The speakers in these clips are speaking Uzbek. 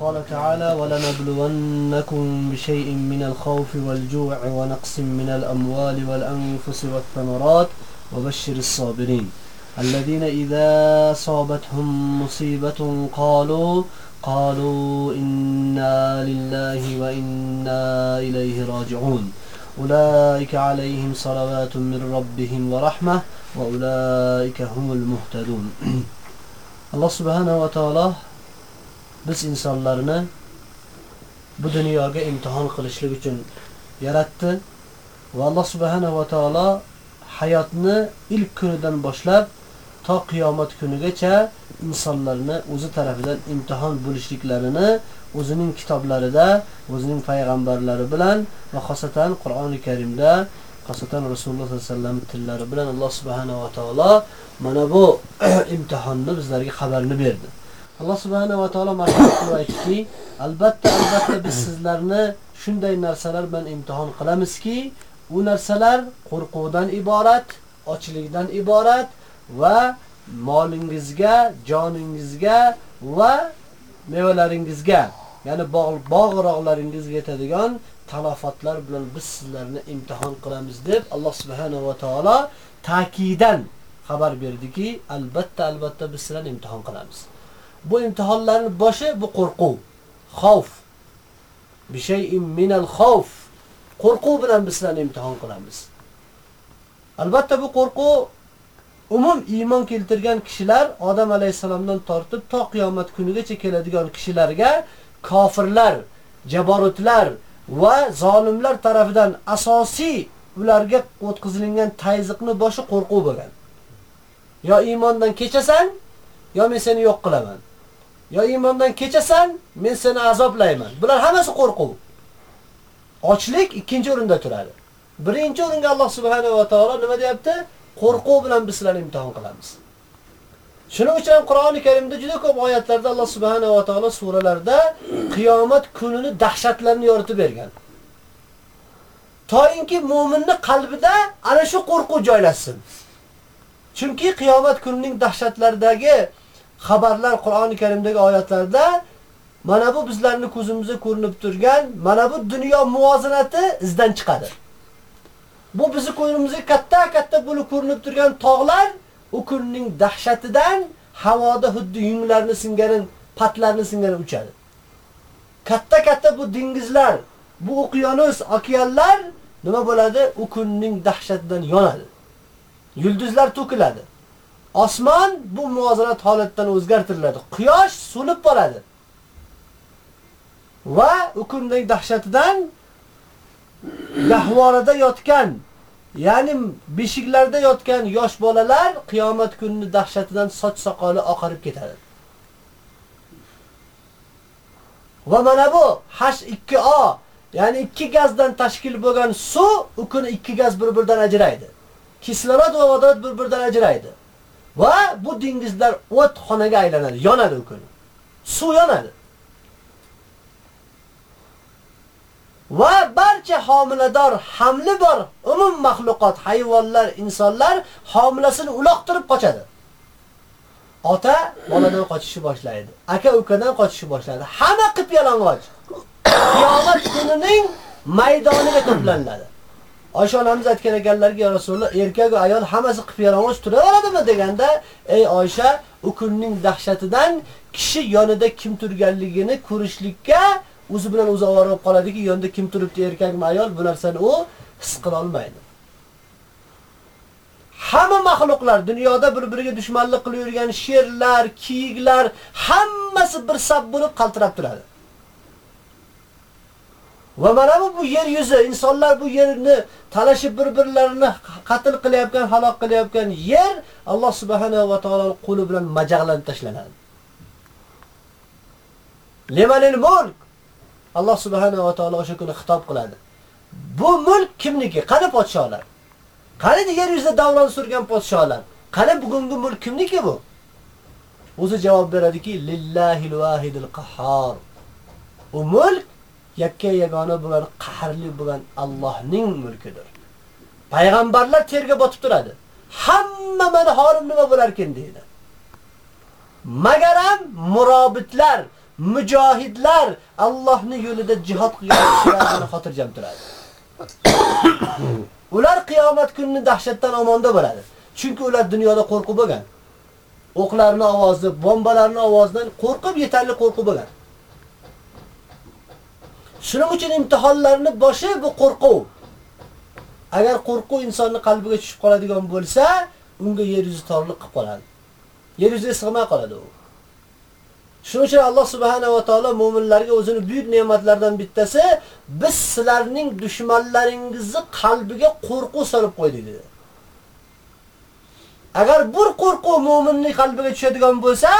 قال تعالى ولنبلونكم بشيء من الخوف والجوع ونقص من الأموال والأنفس والثمرات وبشر الصابرين. الذين إذا أصابتهم مصيبة قالوا قالوا إنا لله وإنا إليه راجعون. أولئك عليهم صلوات من ربهم ورحمة وأولئك هم المهتدون. الله سبحانه وتعالى biz insonlarni bu dunyoga imtihon qilishlik uchun yaratdi va Alloh subhanahu va taolo hayotni ilk kunidan boshlab to qiyomat kunigacha insonlarni o'zi tarafidan imtihon bo'lishliklarini o'zining kitoblarida, o'zining payg'ambarlari bilan va xosatan Qur'oni Karimda, xosatan Rasululloh sollallohu alayhi vasallam tillari bilan Alloh subhanahu va taolo mana bu imtihonni bizlarga xabarni berdi. Alloh subhanahu va taolo marhamat qilib aytdiki, albatta albatta biz sizlarni shunday narsalar bilan imtihon qilamizki, u narsalar qo'rquvdan iborat, ochlikdan iborat va molingizga, joningizga va mevalaringizga, ya'ni bog'-rog'laringizga yetadigan talofatlar bilan biz sizlarni imtihon qilamiz deb Alloh subhanahu va taolo ta'kidan xabar berdiki, albatta albatta biz sizlarni imtihon qilamiz. Bu imtihonlarning boshi bu qo'rquv, xavf. Bi shay'in minal xavf. Qo'rquv bilan bizlarni imtihon qilamiz. Albatta bu qo'rquv umum iymon keltirgan kishilar Odam alayhisalomdan tortib to qiyomat kunigacha keladigan kishilarga kofirlar, jaborutlar va zolimlar tarafidan asosiy ularga o'tkazilingan tayziqni boshi qo'rquv bo'lgan. Yo iymondan kechasan, yo men seni yo'q qilaman. Yo iymondan kechasan, men seni azoblayman. Bular hammasi qo'rquv. Ochlik ikkinchi o'rinda turadi. Birinchi o'ringa Alloh subhanahu va taolo nima deyapti? Qo'rquv bilan biz sizlarni imtihon qilamiz. Shuning uchun Qur'oni Karimda juda ko'p oyatlarda Alloh subhanahu va taolo suralarda qiyomat kunini dahshatlarini yoritib bergan. Toyinki mu'minning qalbida ana shu qo'rquv joylashsin. Chunki qiyomat kunining dahshatlaridagi xabarlar Qur'oni Karimdagi oyatlarda mana bu bizlarning ko'zimizga ko'rinib turgan, mana bu dunyo muvozanati izdan chiqadi. Bu bizni ko'zimizga katta-katta bo'lib ko'rinib turgan tog'lar u kunning dahshatidan havoda xuddi yunglarni singarin, patlarni singarin uchadi. Katta-katta bu dengizlar, bu okeanus, okeanlar nima bo'ladi? U kunning dahshatidan yonadi. Yulduzlar to'kiladi. Osmon bu muvozanat holatdan o'zgartiriladi. Quyosh so'nib boradi. Va u kunning dahshatidan gahvorada yotgan, ya'ni beshiklarda yotgan yosh bolalar qiyomat kunining dahshatidan soch soqoli oqarib ketadi. Va mana bu H2O, ya'ni ikki gazdan tashkil bo'lgan suv u kuni ikki gaz bir-biridan ajraydi. Kislorod va vodorod bir-biridan ajraydi. Va bu dengizlar o't xonaga aylanadi, yonadi u kuni. Suv yonadi. Va barcha homilador, hamli bor umum mahluqot, hayvonlar, insonlar homilasini uloqtirib qochadi. Ota boladan qochishni boshlaydi. Aka ukadan qochishni boshlaydi. Hamma qip yalang'och. Qiyomat kunining maydoniga to'planadi. Oysha onamiz aytgan ekanlarki, ya Rasululloh, erkak va ayol hammasi qip turaveradimi deganda, ey Oysha, u kunning dahshatidan kishi yonida kim turganligini ko'rishlikka o'zi bilan o'zi ovora bo'lib qoladiki, yonida kim turibdi, erkakmi, ayol, bu narsani u his qila olmaydi. hamma mahluqlar dunyoda bir-biriga dushmanlik qilib yurgan sherlar, kiyiklar hammasi bir sab bo'lib qaltirab turadi. Va mana bu yer yuzi, insonlar bu yerni talashib bir-birlarini qatl qilayotgan, halok qilayotgan yer Alloh subhanahu va taoloning qo'li bilan majaqlanib tashlanadi. Limanil mulk Alloh subhanahu va taolo o'sha kuni xitob qiladi. Bu mulk kimniki? Qani podsholar? Qani yer yuzida davron surgan podsholar? Qani bugungi mulk kimniki bu? O'zi javob beradiki, lillahil vahidil qahhar. U mulk yakka yagona bo'lgan qahrli bo'lgan Allohning mulkidir. Payg'ambarlar terga botib turadi. Hamma mana holim nima bo'lar ekan deydi. Magaram murobitlar, mujohidlar Allohning yo'lida jihad qilgan kishilarni xotirjam turadi. ular qiyomat kunini dahshatdan omonda bo'ladi. Chunki ular dunyoda qo'rqib bo'lgan. O'qlarning ovozi, bombalarning ovozidan qo'rqib yetarli qo'rqib bo'lgan. Shuning uchun imtihonlarni boshi bu qo'rquv. Agar qo'rquv insonning qalbiga tushib qoladigan bo'lsa, unga yer yuzi torliq qilib qoladi. Yer yuziga sig'may qoladi u. Shuning uchun Alloh subhanahu va taolo mu'minlarga o'zini buyuk ne'matlardan bittasi biz sizlarning dushmanlaringizni qalbiga qo'rquv solib qo'ydik dedi. Agar bir qo'rquv mu'minning qalbiga tushadigan bo'lsa,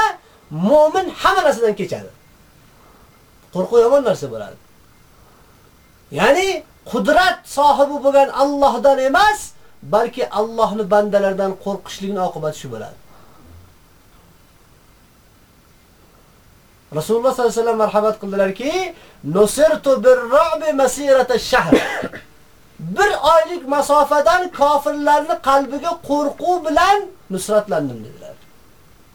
mu'min hamma narsadan kechadi. Qo'rquv yomon narsa bo'ladi. Ya'ni qudrat sohibi bo'lgan Allohdan emas, balki Allohni bandalardan qo'rqishlikning oqibati shu bo'ladi. Rasululloh sollallohu alayhi vasallam marhamat qildilarki, "Nusirtu bir-ru'bi masirata shahr." Bir oylik masofadan kofirlarning qalbiga qo'rquv bilan nusratlandim dedilar.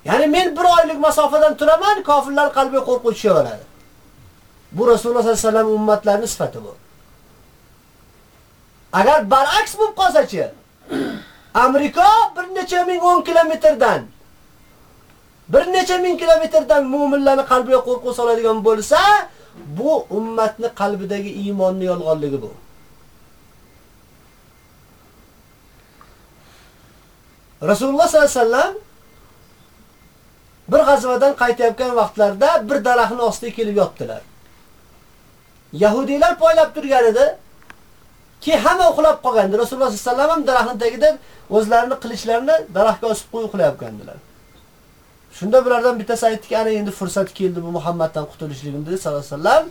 Ya'ni men bir oylik masofadan turaman, kofirlar qalbiga qo'rquv tushaveradi. Bu Rasululloh sollallohu alayhi vasallam ummatlarining sifati bu. Agar baraks bo'lib qolsa-chi, Amerika bir necha ming 10 kilometrdan bir necha ming kilometrdan mu'minlarning qalbiga qo'rquv soladigan bo'lsa, bu ummatni qalbidagi iymonni yolg'onligi bu. Rasululloh sollallohu alayhi vasallam bir g'azvadan qaytayotgan vaqtlarda bir daraxtning ostiga kelib yotdilar. Yahudiylar poylab turgan edi. Ki hamma uxlab qolgandi. Rasululloh sollallohu alayhi vasallam ham daraxtning tagida o'zlarini qilichlarini daraxtga osib qo'yib uxlayotgandilar. Shunda bulardan bittasi aytdiki, ana endi fursat keldi bu Muhammaddan qutulishligim dedi sallallohu alayhi vasallam.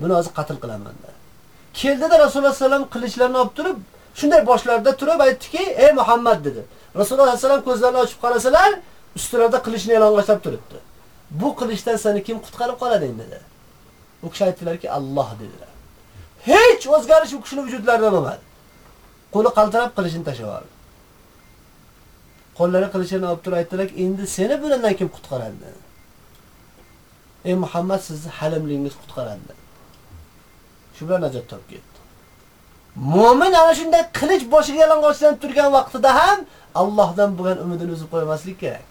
Buni hozir qatl qilaman dedi. Keldida Rasululloh sallallohu alayhi vasallam qilichlarini olib turib, shunday boshlarida turib aytdiki, "Ey Muhammad" dedi. Rasululloh sallallohu alayhi vasallam ko'zlarini ochib qarasalar, ustilarida qilichni yalang'ochlab turibdi. Bu qilichdan seni kim qutqarib qoladi endi dedi. U kishi aytdilarki, "Alloh" dedilar. Hech o'zgarish u kishining vujudlarida bo'lmadi. Qo'li qaltirab qilichini tashlab oldi. qo'llari qilichini olib turib aytdilar, endi seni bundan kim qutqaradi? Ey Muhammad, sizni halimligingiz qutqaradi. Shu bilan najot topib ketdi. Mu'min ana shunday qilich boshiga yalang'ochlanib turgan vaqtida ham Allohdan bo'lgan umidini uzib qo'ymaslik kerak.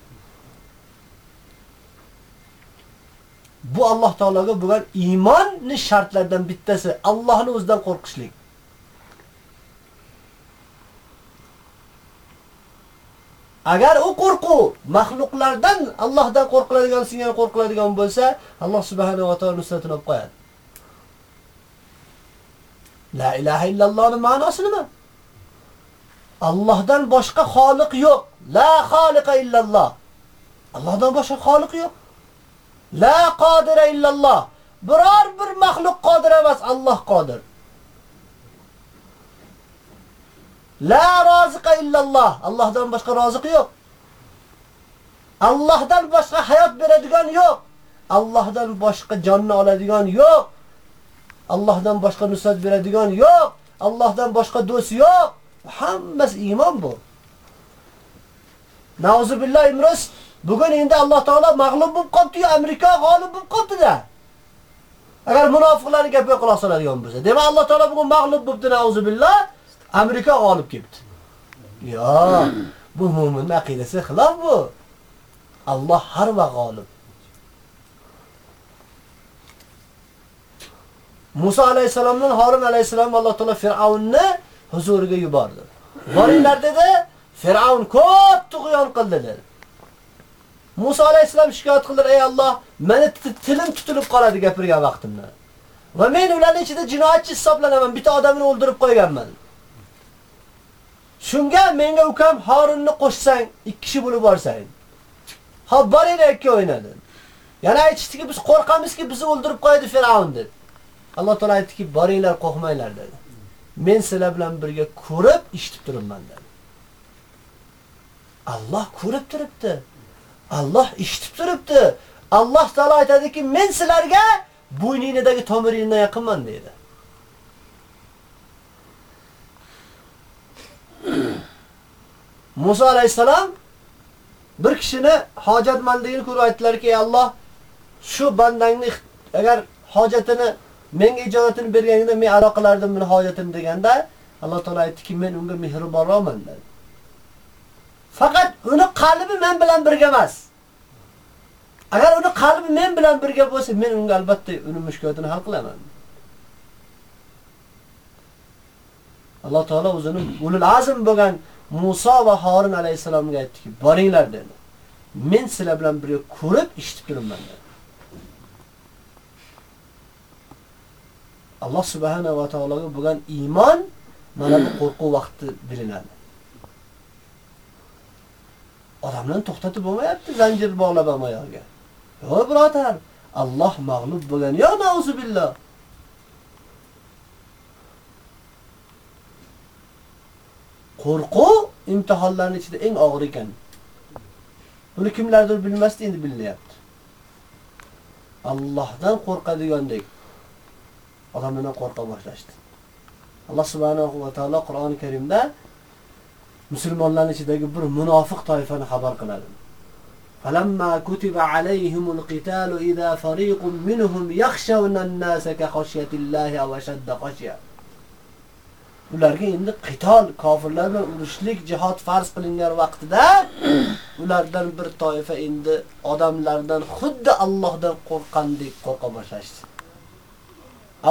Bu Alloh taologa bo'lgan iymonning shartlaridan bittasi, Allohni o'zidan qo'rqishlik. Agar u qo'rquv mahluqlardan Allohdan qo'rqiladigan singari qo'rqiladigan bo'lsa, Alloh subhanahu va taolo nusratini olib qo'yadi. La ilaha illallohning ma'nosi nima? Allohdan boshqa xoliq yo'q. La xoliqa illalloh. Allohdan boshqa xoliq yo'q. La qodira illalloh. Biror bir mahluq qodir emas, Alloh qodir. La roziqa illalloh. Allohdan boshqa roziq yo'q. Allohdan boshqa hayot beradigan yo'q. Allohdan boshqa jonni oladigan yo'q. Allohdan boshqa nusrat beradigan yo'q. Allohdan boshqa do'st yo'q. Hammasi iymon bu. Nauzu min. Bugun endi Alloh taolo mag'lub bo'lib qoldi-yu, Amerika g'olib bo'lib qoldi-da. Agar munofiqlarning gapiga quloq soladigan bo'lsa, demak Alloh taolo bugun mag'lub bo'libdi, nauzu billah. Amerika g'olib keldi. Yo, bu mu'min aqidasi xilof bu. Alloh har va g'olib. Musa alayhisalomdan Harun alayhisalom Alloh taolo Fir'avnni huzuriga yubordi. Boringlar dedi, Fir'avn ko'p tug'yon qildi dedi. Musa alayhisalom shikoyat qildilar, "Ey Alloh, meni tilim tutilib qoladi gapirgan vaqtimda. Va men ularning ichida jinoyatchi hisoblanaman, bitta odamni o'ldirib qo'yganman." Shunga menga ukam Harunni qo'shsang, ikki kishi bo'lib borsang. Ha, boringlar ikki o'ynadi. Yana aytishdiki, biz qo'rqamizki, bizni o'ldirib qo'yadi Firavun deb. Alloh taolay aytdiki, boringlar, qo'rqmanglar dedi. Men sizlar bilan birga ko'rib, eshitib turibman dedi. Alloh ko'rib turibdi. Alloh eshitib turibdi. Alloh taolo aytadiki, men sizlarga bo'yninidagi tomiringdan yaqinman dedi. Musa alayhisalom bir kishini hojatmandligini ko'rib aytdilarki, "Ey Alloh, shu bandangni agar hojatini menga ijozatini berganingda men ado qilardim buni deganda, Alloh taolo aytdiki, men unga mehribonroqman dedi. Faqat uni qalbi men bilan birga emas. Agar uni qalbi men bilan birga bo'lsa, men unga albatta uni mushkulotini hal qilaman. Alloh taolo o'zining ulul azm bo'lgan Musa va Harun alayhisalomga aytdiki, boringlar dedi. Men sizlar bilan birga ko'rib eshitib turibman dedi. Alloh subhanahu va taologa bo'lgan iymon mana bu qo'rquv vaqti bilinadi. Odamlarni to'xtatib bo'lmayapti zanjir bog'lab oyog'iga Yo'q, birodar, Alloh mag'lub bo'lgan. Yo, nauzu billah. Qo'rquv imtihonlarning ichida eng og'ir ekan. Buni kimlardir bilmasdi, endi bilinyapti. Allohdan qo'rqadigandek odamdan qo'rqa boshlashdi. Alloh subhanahu va taolo Qur'oni Karimda musulmonlarning ichidagi bir munofiq toifani xabar qiladi. فلما كتب عليهم القتال إذا فريق منهم يخشون الناس كخشية الله أو أشد خشية. Ularga endi qitol, kofirlar bilan urushlik jihad farz qilingan vaqtida ulardan bir toifa endi odamlardan xuddi Allohdan qo'rqqandek qo'rqa boshlashdi.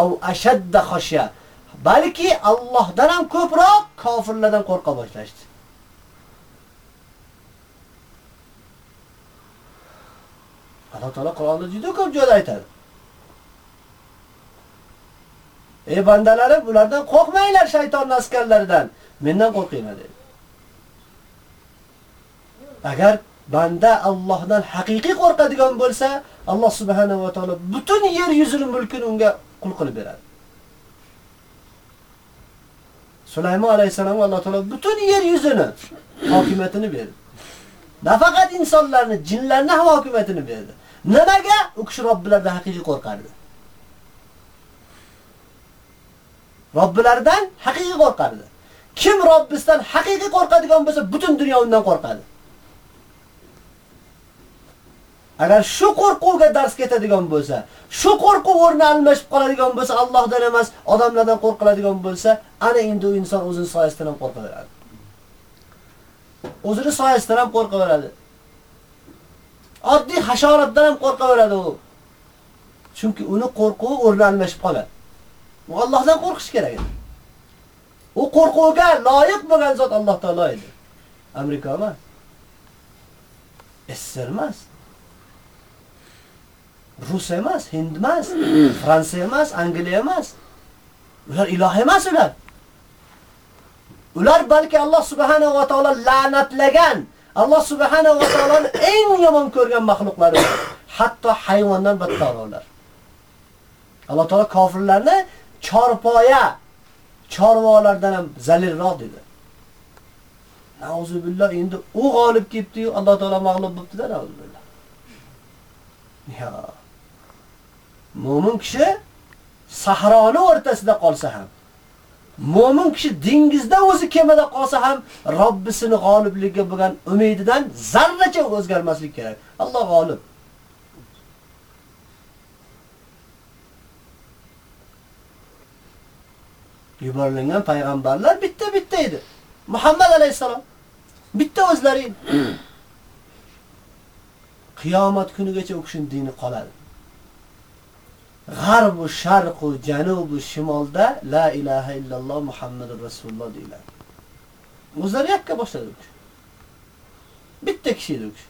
Aw ashadda khashya. balki Allohdan ham ko'proq kofirlardan qo'rqa boshlashdi. Alloh taolo Qur'onda juda ko'p joyda aytadi. Ey bandalarim, ulardan qo'rqmanglar shayton askarlaridan, mendan qo'rqinglar dedi. Agar banda Allohdan haqiqiy qo'rqadigan bo'lsa, Alloh subhanahu va taolo butun yer yuzini mulkini unga qul qilib beradi. Sulaymon alayhisalom Alloh taolo butun yer yuzini hokimiyatini berdi. Nafaqat insonlarni, jinlarni ham hokimiyatini berdi. Nimaga? U kishi Robbilardan haqiqiy qo'rqardi. Robbilaridan haqiqiy qo'rqardi. Kim Robbisidan haqiqiy qo'rqadigan bo'lsa, butun dunyo undan qo'rqadi. Agar shu qo'rquvga dars ketadigan bo'lsa, shu qo'rquv o'rni almashib qoladigan bo'lsa, Allohdan emas, odamlardan qo'rqiladigan bo'lsa, ana endi u inson o'zini soyasidan ham qo'rqaveradi. O'zini soyasidan ham qo'rqaveradi. Oddiy hasharotdan ham qo'rqaveradi u. Chunki uni qo'rquvi o'rni almashib qoladi. U Allohdan qo'rqish kerak edi. U qo'rquvga loyiq bo'lgan zot Alloh taolo edi. Amerika emas. Esser emas. Rus emas, Hind emas, Fransiya emas, Angliya emas. Ular iloh emas ular. Ular balki Alloh subhanahu va taolo la'natlagan, Alloh subhanahu va taoloni eng yomon ko'rgan mahluqlari. Hatto hayvondan battar ular. Alloh taolo kofirlarni chorpoya chorvolardan ham zalilroq dedi. Nauzu billah endi u g'olib ketdi-yu, Alloh taolo mag'lub bo'libdi-da, nauzu billah. Ya. Mo'min kishi sahroni o'rtasida qolsa ham, mo'min kishi dengizda o'zi kemada qolsa ham Robbisini g'olibligiga bo'lgan umididan zarracha o'zgarmaslik kerak. Alloh g'olib. Yuborilgan payg'ambarlar bitta-bitta edi. Muhammad alayhisalom bitta o'zlari qiyomat kunigacha u kishining dini qoladi. G'arb sharqu sharq janub va shimolda la ilaha illalloh Muhammadur rasululloh deyiladi. O'zlari yakka boshladi. Bitta kishi edi u kishi.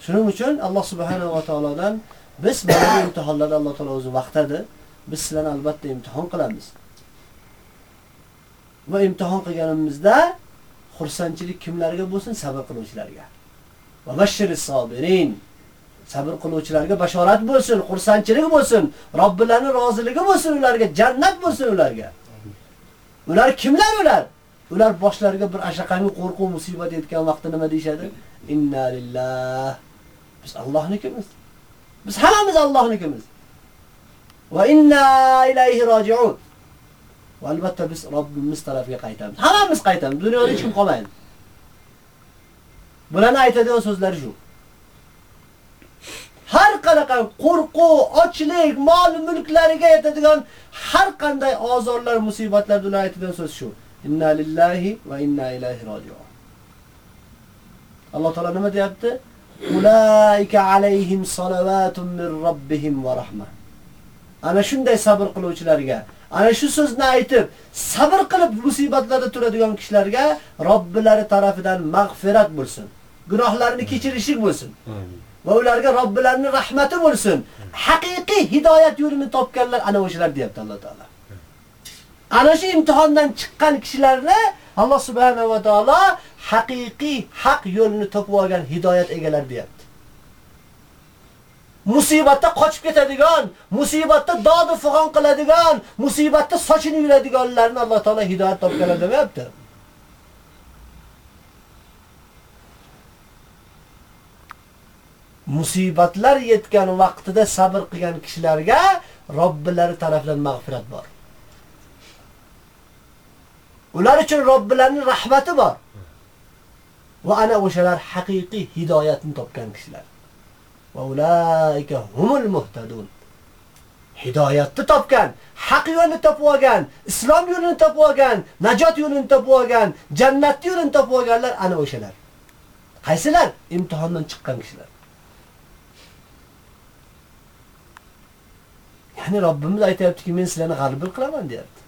Shuning uchun Alloh subhanahu va taolodan biz mana bu imtihonlarda Alloh taolo o'zi vaqtadi. Biz sizlarni albatta imtihon qilamiz. Va imtihon qilganimizda xursandchilik kimlarga bo'lsin? Sabr qiluvchilarga. Va bashshiris sobirin. Sabr qiluvchilarga bashorat bo'lsin, xursandchilik bo'lsin, Robbilarining roziligi bo'lsin ularga, jannat bo'lsin ularga. Ular kimlar ular? Ular boshlariga bir ashaqangi qo'rquv musibat yetgan vaqtda nima deyshadi? Inna lillah. Biz Allohnikimiz. Biz hammamiz Allohnikimiz. Va inna ilayhi roji'un. Va albatta biz Robbimiz tarafiga qaytamiz. Hammamiz qaytamiz. Dunyoda hech kim qolmaydi. Bularni aytadigan so'zlari shu. Har qanaqa qo'rquv, ochlik, mol mulklariga yetadigan har qanday azorlar, musibatlar ular aytadigan so'z shu. Inna lillahi va inna ilayhi roji'un. Alloh taolo nima deyapti? Ulaika alayhim salavatun min robbihim va rahma. Ana shunday sabr qiluvchilarga, ana shu so'zni aytib, sabr qilib musibatlarda turadigan kishilarga Robbilari tarafidan mag'firat bo'lsin. Gunohlarini kechirishlik bo'lsin. Amin. Va ularga Robbilarining rahmati bo'lsin. Haqiqiy hidoyat yo'lini topganlar ana o'shalar deyapti Alloh taolo. Ana shu imtihondan chiqqan kishilarni Alloh subhanahu va taolo haqiqiy haq yo'lini topib olgan hidoyat egalari deyapti. Musibatda qochib ketadigan, musibatda dodi fig'on qiladigan, musibatda sochini yuradiganlarni Alloh taolo hidoyat topganlar demayapti. Musibatlar yetgan vaqtida sabr qilgan kishilarga Robbilari tomonidan mag'firat bor. Ular uchun Robbilarining rahmati bor. Va ana o'shalar haqiqiy hidoyatni topgan kishilar. Va ulaika humul muhtadun. Hidoyatni topgan, haq yo'lni topib olgan, islom yo'lini topib olgan, najot yo'lini topib olgan, jannat yo'lini topib olganlar ana o'shalar. Qaysilar? Imtihondan chiqqan kishilar. Ya'ni Robbimiz aytayaptiki, men sizlarni g'albir qilaman deyapti.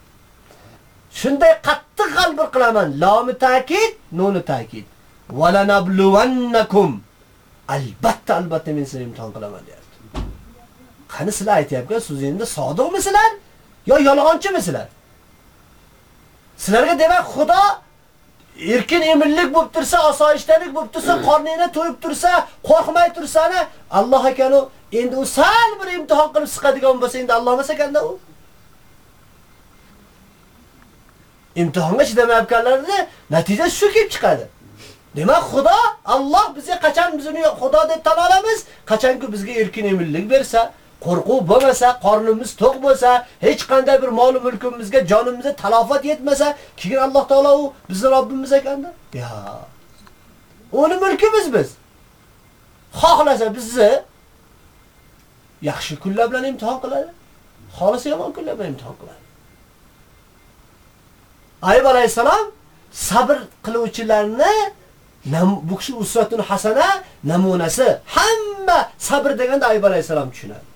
Shunday qattiq g'albir qilaman. Lomi ta'kid, nuni ta'kid. Walanabluwannakum. Albatta, albatta men sizlarni imtihon qilaman deyapti. Qani sizlar aytayapkan, so'zingizda sodiqmisizlar yo yolg'onchimisizlar? Sizlarga demak Xudo erkin eminlik bo'lib tursa, osoyishtalik bo'lib tursa, qorningni to'yib tursa, qo'rqmay tursani, Alloh ekanu Endi u sal bir imtihon qilib siqadigan bo'lsa, endi Alloh emas ekanda u. Imtihonga chidamayotganlarni natija shu kelib chiqadi. Demak, Xudo, Alloh bizga qachon bizni Xudo deb tan olamiz, qachonki bizga erkin eminlik bersa, qo'rquv bo'lmasa, qornimiz to'q bo'lsa, hech qanday bir mol mulkimizga, jonimizga talofat yetmasa, keyin Alloh taolo u bizni Robbimiz ekanda. Ya. O'ni mulkimiz biz. Xohlasa bizni yaxshi kunlar bilan imtihon qiladi. Xolis yomon kunlar bilan imtihon qiladi. Ayub alayhisalom sabr qiluvchilarni bu kishi usratun hasana namunasi. Hamma sabr deganda Ayub alayhisalom tushunadi.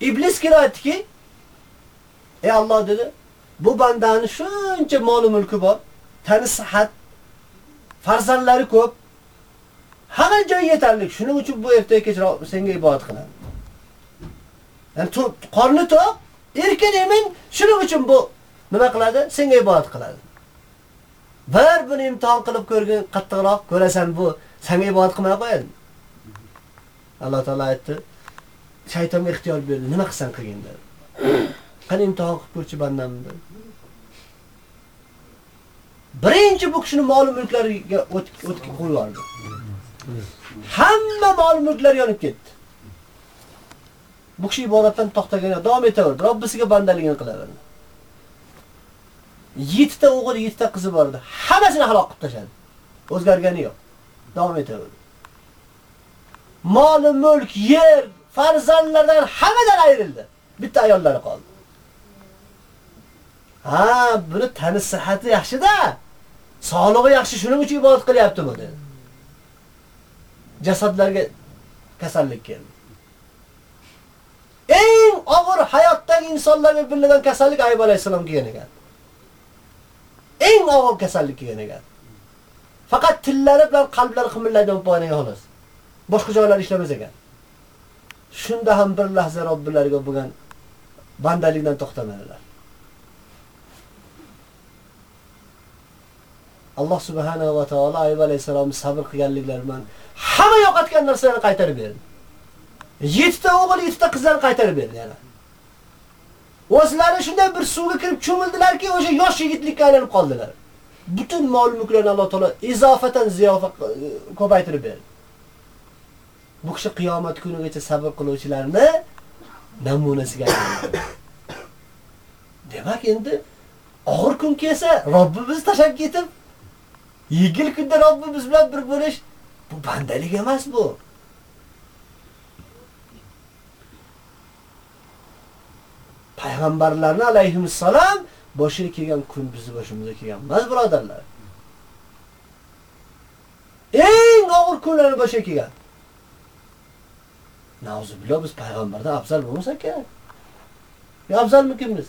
Iblis kelib aytdiki, "Ey Allah dedi, "Bu bandani shuncha mol mulki bor, tani sihat, farzandlari ko'p, hamma joy yetarli. Shuning uchun bu ertaga kech senga ibodat qiladi." Yani qorni to'q, erkin emin, shuning uchun bu nima qiladi? Senga ibodat qiladi. Bir buni imtihon qilib ko'rgin, qattiqroq ko'rasan bu senga ibodat qilmay qo'yadi. Alloh taolay aytdi, shaytonga ixtiyor berdi, nima qilsan qilgin dedi. Qani imtihon qilib ko'rchi bandam dedi. Birinchi bu kishining mol mulklariga o'tib qo'yib yubordi. Hamma mol mulklar yonib ketdi. Bu kishi ibodatdan to'xtagan, davom etaverdi. Robbisiga bandaligini qilaverdi. 7 ta o'g'il, 7 ta qizi bor edi. Hammasini halok qilib tashladi. O'zgargani yo'q. Davom etaverdi. Mol, mulk, yer, farzandlardan hammadan ayrildi. Bitta ayollari qoldi. Ha, buni tani sihhati yaxshi-da. Sog'lig'i yaxshi, shuning uchun ibodat qilyapti bu dedi. Jasadlarga kasallik keldi. eng og'ir hayotdagi insonlarga bilingan kasallik Ayub alayhisalom kelgan ekan. eng og'ir kasallik kelgan ekan. Faqat tillari bilan qalblari qimillaydi bo'lgan xolos. Boshqa joylar ishlamas ekan. Shunda ham bir lahza Robbilariga bo'lgan bandalikdan to'xtamadilar. Alloh subhanahu va taolo Ayyub alayhisalomni sabr qilganliklari bilan hamma yo'qotgan narsalarni qaytarib berdi. 7 ta o'g'il, 7 ta qizlarni qaytarib berdi yana. O'zlari shunday bir suvga kirib cho'mildilarki, o'sha yosh yigitlikka aylanib qoldilar. Butun mol mulklarni Alloh taolo izofatan ziyofa ko'paytirib berdi. Bu kishi qiyomat kunigacha sabr qiluvchilarni namunasiga. Demak endi og'ir kun kelsa, Robbimiz tashab ketib, yengil kunda Robbimiz bilan bir bo'lish bu bandalik emas bu. payg'ambarlarni alayhissalom boshiga kelgan kun bizni boshimizga kelgan emas, birodarlar. Eng og'ir kunlarni boshiga kelgan. Nauzubillah biz payg'ambardan afzal bo'lmasak kerak. Yo afzalmikimiz?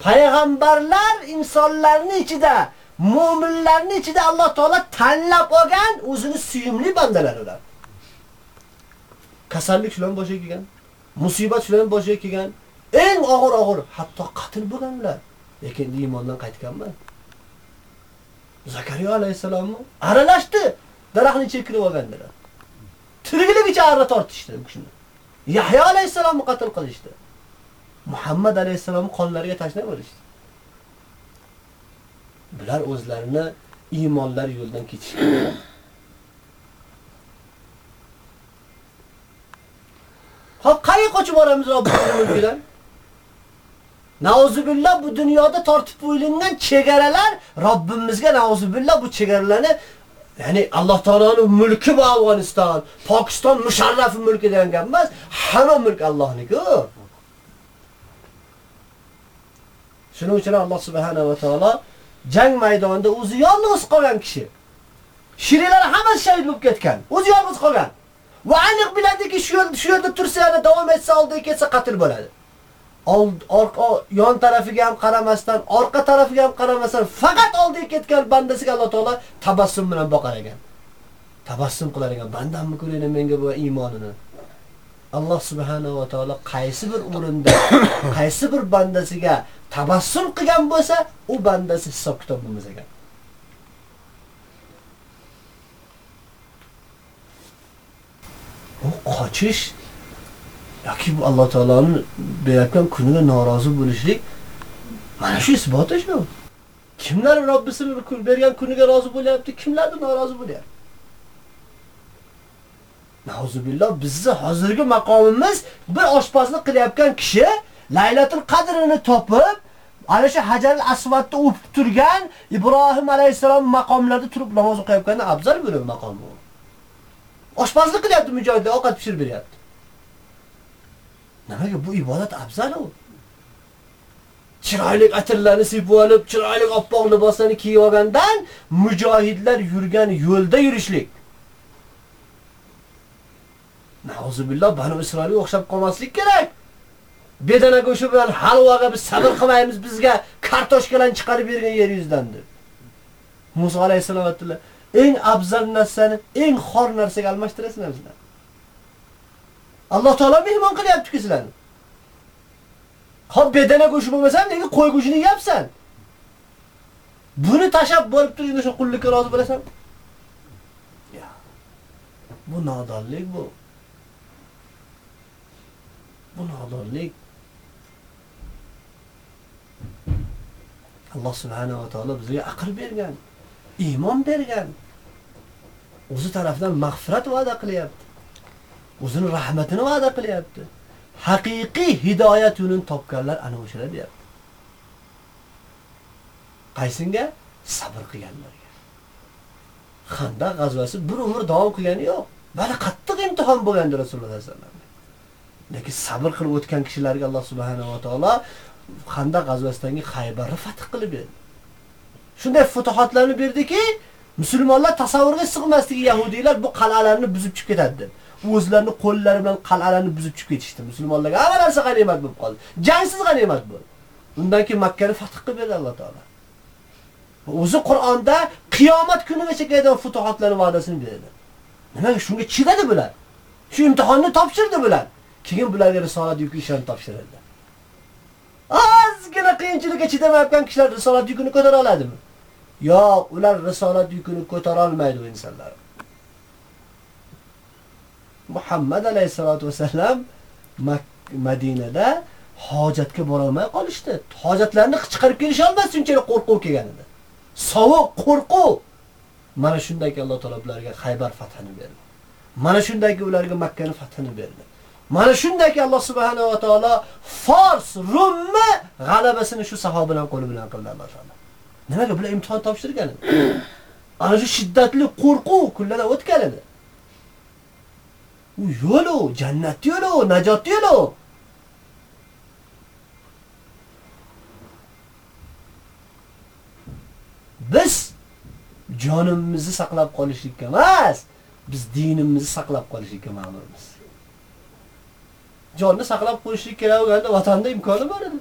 Payg'ambarlar insonlarning ichida, mu'minlarning ichida Alloh taolo tanlab olgan o'zini suyumli bandalari ular. Kasallik shularning boshiga kelgan. musibat shularning boshiga kelgan eng og'ir og'ir hatto qatl bo'lganlar lekin iymondan qaytganmi? zakariya alayhissalomni aralashdi daraxtni ichiga kirib olgandilar tirikligicha arra tortishdi u kishini yahyo alayhisalomni qatl qilishdi muhammad alayhisalomni qonlariga tashlab olishdi bular o'zlarini iymonlar yo'ldan ketishdi. Xo'p, qayerga qochib boramiz Robbimizning mulkidan? Nauzubillah bu dunyoda tortib qo'yilgan chegaralar Robbimizga nauzubillah bu chegaralarni ya'ni Alloh taoloning mulki bu Afg'oniston, Pokiston musharraf mulki degan gap emas, hamma mulk Allohniki. Shuning uchun Alloh subhanahu va taolo jang maydonida o'zi yolg'iz qolgan kishi. Shiriylar hammasi shahid bo'lib ketgan. O'zi yolg'iz qolgan. Va aniq biladiki shu yerda shu yerda tursa yana davom etsa oldiga ketsa qatl bo'ladi. Old orqa yon tarafiga ham qaramasdan, orqa tarafiga ham qaramasdan faqat oldiga ketgan bandasiga Alloh taolo tabassum bilan boqar ekan. Tabassum qilar ekan, bandamni ko'raylik menga bu iymonini. Alloh subhanahu va taolo qaysi bir o'rinda, qaysi bir bandasiga tabassum qilgan bo'lsa, u bandasi hisob kitob bo'lmas ekan. bu qochish yoki bu Alloh taoloni berayotgan kuniga norozi bo'lishlik mana shu isboti shu. Kimlar Robbisini bergan kuniga rozi bo'lyapti, kimlarni norozi bo'lyapti? Nauzubillah bizni hozirgi maqomimiz bir oshpazlik qilayotgan kishi Laylatul Qadrini topib, ana shu Hajarul Aswadda o'pib turgan Ibrohim alayhisalom maqomlarida turib namoz o'qiyotgandan afzal bo'ladi maqom bu. Oshpazlik qilyapti mujohidlar, ovqat pishirib beryapti. Nimaga bu ibodat afzal u? Chiroyli atirlarni sepib olib, chiroyli oppoq liboslarni kiyib olgandan mujohidlar yurgan yo'lda yurishlik. Nauzubillah, Banu Isroilga o'xshab qolmaslik kerak. Bedana go'shi bilan halvoga biz sabr qilmaymiz, bizga kartoshkalarni chiqarib bergan yer yuzidan deb. Musa alayhisalom aytdilar: eng afzal narsani eng xor narsaga almashtirasizlar. Alloh taolo mehmon qilyaptiku sizlarni. Hop bedana go'shi bo'lmasa, nega qo'y go'shini yeyapsan? Buni tashab borib turib o'sha qullikka rozi bo'lasan? Ya. Bu nodonlik bu. Bu nodonlik. Alloh subhanahu va taolo bizga aql bergan, iymon bergan. o'zi tarafdan mag'firat va'da qilyapti. O'zini rahmatini va'da qilyapti. Haqiqiy hidoyat yo'lini topganlar ana o'shalar deyapti. Qaysinga? Sabr qilganlarga. Xandaq g'azvasi bir umr davom qilgani yo'q. Bali qattiq imtihon bo'lgandi Rasululloh sollallohu alayhi vasallam. Lekin sabr qilib o'tgan kishilarga Alloh subhanahu va taolo Xandaq g'azvasidan Xaybarni fath qilib berdi. Shunday futuhatlarni berdiki, Musulmonlar tasavvurga sig'masligi yahudiylar bu qal'alarni buzib chiqib ketadi deb. O'zlarini qo'llari bilan qal'alarni buzib chiqib ketishdi. Musulmonlarga hamma narsa g'animat bo'lib qoldi. Jangsiz g'animat bo'ldi. Undan keyin Makkani fath qilib berdi Alloh taolo. O'zi Qur'onda qiyomat kunigacha keladigan futuhatlarning va'dasini berdi. Nimaga shunga chidadi bular? Shu imtihonni topshirdi bular. Keyin bularga risolat yuki ishonib topshirildi. Ozgina qiyinchilikka chidamayotgan kishilar risolat yukini ko'tara oladimi? Yo'q, ular risolat yukini ko'tara olmaydi bu insonlar. Muhammad alayhisolatu vasallam Madinada hojatga bora olmay qolishdi. Hojatlarini chiqarib kelisholmas shunchalik qo'rquv kelgan edi. Sovuq qo'rquv. Mana shundaki Alloh taolo ularga Xaybar fathini berdi. Mana shundaki ularga Makka ni fathini berdi. Mana shundaki Alloh subhanahu va taolo Fors, Rumni g'alabasini shu sahobalar qo'li bilan qildi Alloh taolo. Nimaga bular imtihon topshirgan? Ana shu shiddatli qo'rquv kunlarda o'tgan edi. U yo'l jannat yo'li najot yo'li. Biz jonimizni saqlab qolishlikka emas, biz dinimizni saqlab qolishlikka ma'murmiz. Jonni saqlab qo'yishlik kerak bo'lganda vatanda imkoni bor edi.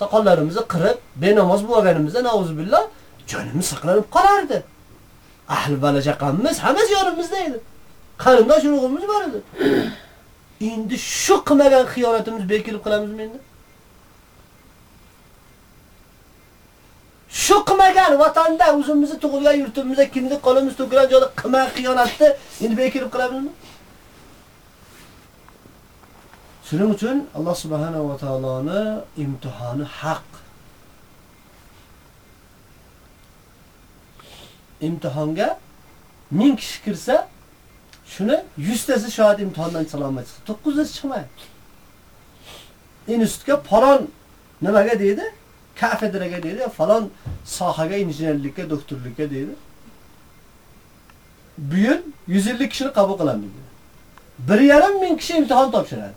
Soqollarimizni qirib, benamoz bo'lganimizda nauzubillah jonimiz saqlanib qolardi. Ahli balajaqamiz hammasi yonimizda edi. Qarindosh urug'imiz bor edi. Endi shu qilmagan xiyonatimiz bekilib qilamizmi endi? Shu qilmagan vatanda o'zimizni tug'ilgan yurtimizda kindik qolimiz to'kilgan joyda qilmagan xiyonatni endi bekilib qilamizmi? Shuning uchun Alloh subhanahu va taoloni imtihoni haq. Imtihonga ming kishi kirsa, Shuni 100 tasi shohid imtihondan salomat chiqdi. 9 tasi chiqmaydi. Institutga falon nimaga deydi? Kafedraga deydi, falon sohaga injenerlikka, doktorlikka deydi. Bu yil 150 kishini qabul qilamiz dedi. 1.5 kishi imtihon topshiradi.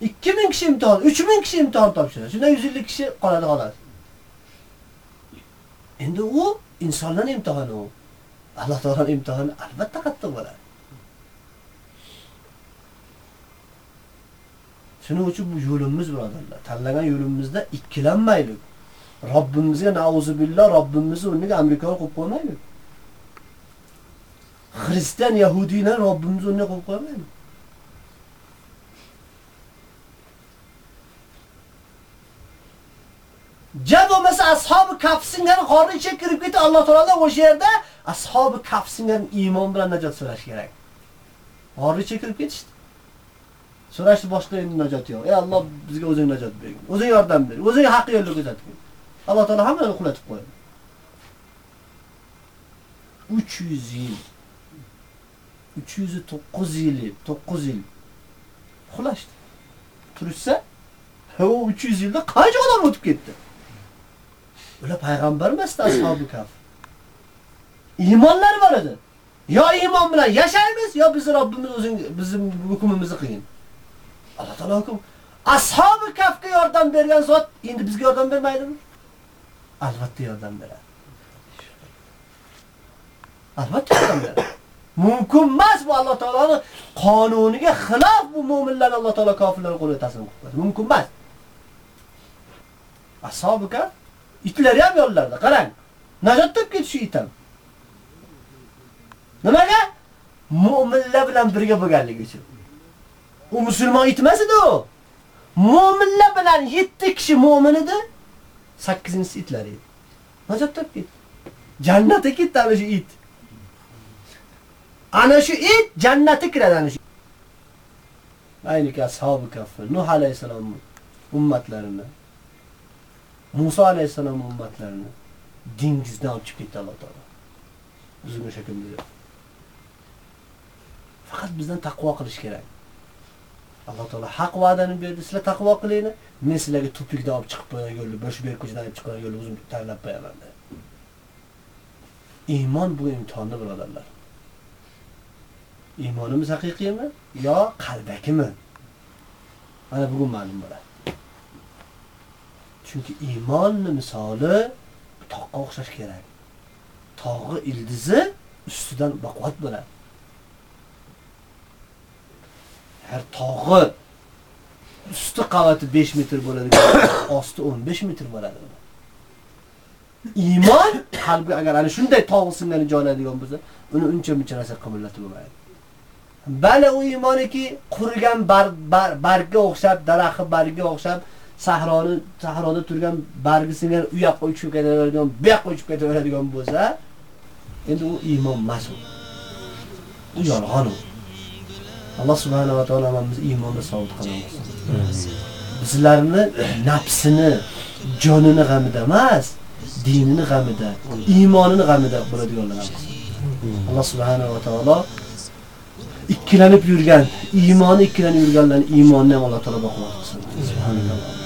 2000 kishi imtihon, 3000 kishi imtihon topshiradi. Shunda 150 kishi qoladi xolos. Endi u insonlarning imtihoni u. Alloh taoloni imtihoni albatta qattiq bo'ladi. Shuning uchun bu yo'limiz birodarlar. Tanlagan yo'limizda ikkilanmaylik. Robbimizga nauzubillah Robbimizni o'rniga Amerikani qo'yib qo'ymaylik. Xristian Yahudiylar Robbimizni o'rniga qo'yib qo'ymaylik. Ja bo'lmasa ashabi kaf singari qorni ichiga kirib ketdi Alloh taolodan o'sha yerda ashabi kaf singari iymon bilan najot so'rash kerak. Qorni ichiga kirib ketishdi. So'rashni boshqa endi najot yo'q. Ey Alloh bizga o'zing najot bergin. O'zing yordam ber. O'zing haq yo'lni ko'rsatgin. Alloh taolo hammani uxlatib qo'ydi. 300 yil 309 yil, 9 yil uxlashdi. Turishsa, o 300 yilda qancha odam o'tib ketdi? Ular payg'ambar emasdi ashabi kaf. Iymonlari bor edi. Yo iymon bilan yashaymiz, yo bizni Robbimiz o'zing bizim hukmimizni qilgin. Alloh taolo hukm. Ashabi kafga yordam bergan zot endi bizga yordam bermaydimi? Albatta yordam beradi. Albatta yordam beradi. Mumkin emas bu Alloh taoloning qonuniga xilof bu mu'minlar Alloh taolo kofirlarni qo'lga taslim qiladi. Mumkin emas. Ashabi kaf Itlar ham yo'llarda, qarang. Najot topib ketishi it ham. Nimaga? Mu'minlar bilan birga bo'lganligi uchun. U musulmon itmas edi u. Mu'minlar bilan 7 kishi mu'min edi, 8-inchisi itlar edi. Najot topib. Jannatga ketdi ana shu it. Ana shu it jannatga kiradi ana shu. Ayniki ashabi kafir, Nuh alayhisalom ummatlarini Musa alayhissalom ummatlarini dengizdan olib chiqib ketdi Alloh taolo. Bizga o'sha kunda. Faqat bizdan taqvo qilish kerak. Alloh taolo haq va'dani berdi, sizlar taqvo qilinglar. Men sizlarga tupikdan olib chiqib qo'ygan yo'lni, bosh ber ko'chadan olib chiqqan yo'lni o'zim tanlab qo'yaman dedi. Iymon bu imtihonda birodarlar. Iymonimiz haqiqiymi yo qalbakimi? Mana bugun ma'lum bo'ladi. Chunki iymonni misoli toqqa o'xshash kerak. Tog'i ildizi ustidan baquvvat bo'ladi. Har tog'i usti qavati 5 metr bo'ladi, osti 15 metr bo'ladi. Iymon qalbga agar ana shunday tog'singan joylanadigan bo'lsa, uni uncha muncha narsa qimillatib bo'lmaydi. Bali u iymoniki qurigan bargga barga o'xshab, daraxti bargiga o'xshab, sahroni sahroda turgan bargi singan u yoqqa uchib ketaveradigan, bu yoqqa uchib ketaveradigan bo'lsa, endi u iymon emas u. U yolg'on u. Alloh subhanahu va taolo hammamizni iymonda sobit qilsin. Bizlarni nafsini, jonini g'amida emas, dinini g'amida, iymonini g'amida bo'ladiganlar. Alloh subhanahu va taolo ikkilanib yurgan, iymoni ikkilanib yurganlarning iymonini ham Alloh taolo boqmoqchi. Subhanalloh.